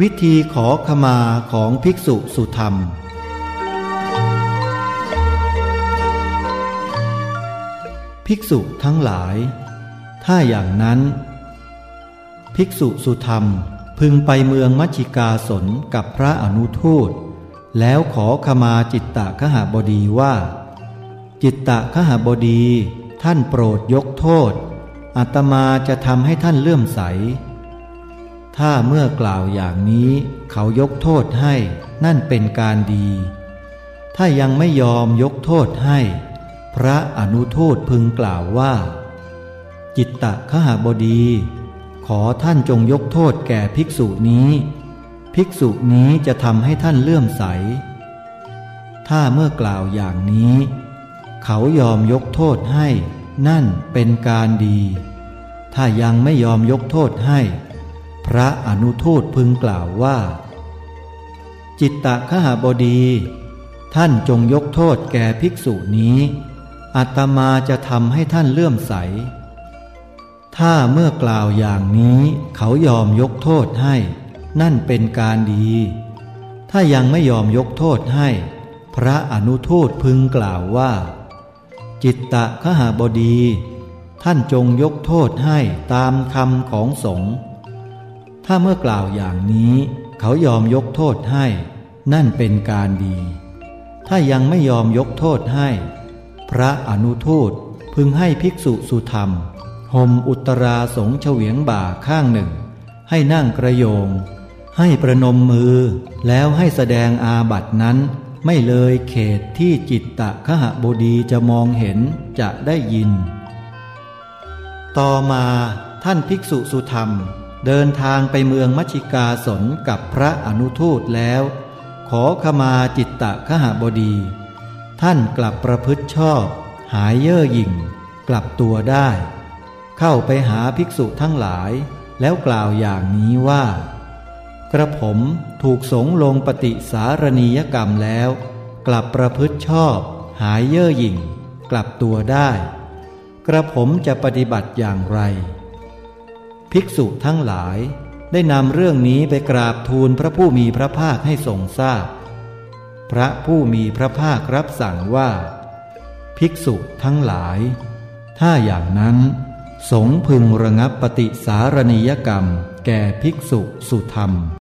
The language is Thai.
วิธีขอขมาของภิกษุสุธรรม ภิกษุทั้งหลาย ถ้าอย่างนั้น ภิกษุสุธรรมพึงไปเมืองมัชชิกาสนกับพระอนุทูต แล้วขอขมาจิตตะขหบดีว่า จิตตะขหบดีท่านโปรดยกโทษอาตมาจะทำให้ท่านเลื่อมใส ถ้าเมื่อกล่าวอย่างนี้เขายกโทษให้นั่นเป็นการดี ถ้ายังไม่ยอมยกโทษให้ พระอนุทูตพึงกล่าวว่า จิตตะขหบดี ขอท่านจงยกโทษแก่ภิกษุนี้ ภิกษุนี้จะทำให้ท่านเลื่อมใส ถ้าเมื่อกล่าวอย่างนี้ เขายอมยกโทษให้ นั่นเป็นการดี ถ้ายังไม่ยอมยกโทษให้ พระอนุทูตพึงกล่าวว่า จิตตะขหบดี ท่านจงยกโทษแก่ภิกษุนี้ อัตมาจะทำให้ท่านเลื่อมใส ถ้าเมื่อกล่าวอย่างนี้เขายอมยกโทษให้ นั่นเป็นการดี ถ้ายังไม่ยอมยกโทษให้ พระอนุทูตพึงกล่าวว่า จิตตะขหาบดี ท่านจงยกโทษให้ตามคำของสงฆ์ ถ้าเมื่อกล่าวอย่างนี้เขายอมยกโทษให้ นั่นเป็นการดี ถ้ายังไม่ยอมยกโทษให้ พระอนุทูตพึงให้ภิกษุสุธรรมห่มอุตราสงเฉวียงบ่าข้างหนึ่ง ให้นั่งกระโยง ให้ประนมมือแล้วให้แสดงอาบัตินั้น ไม่เลยเขตที่จิตตะขหบดีจะมองเห็นจะได้ยิน ต่อมาท่านภิกษุสุธรรม เดินทางไปเมืองมัชิกาสนกับพระอนุทูตแล้ว ขอขมาจิตตะขหบดี ท่านกลับประพฤติชอบ หายเย่อหยิ่ง กลับตัวได้ เข้าไปหาภิกษุทั้งหลาย แล้วกล่าวอย่างนี้ว่า กระผมถูกสงลงปฏิสารณียกรรมแล้ว กลับประพฤติชอบ หายเย่อหยิ่ง กลับตัวได้ กระผมจะปฏิบัติอย่างไร ภิกษุทั้งหลาย ได้นำเรื่องนี้ไปกราบทูลพระผู้มีพระภาคให้ทรงทราบพพระผู้มีพระภาครับสั่งว่า ภิกษุทั้งหลาย ถ้าอย่างนั้น สงพึงระงับปฏิสารณียกรรม แก่ภิกษุสุธรรม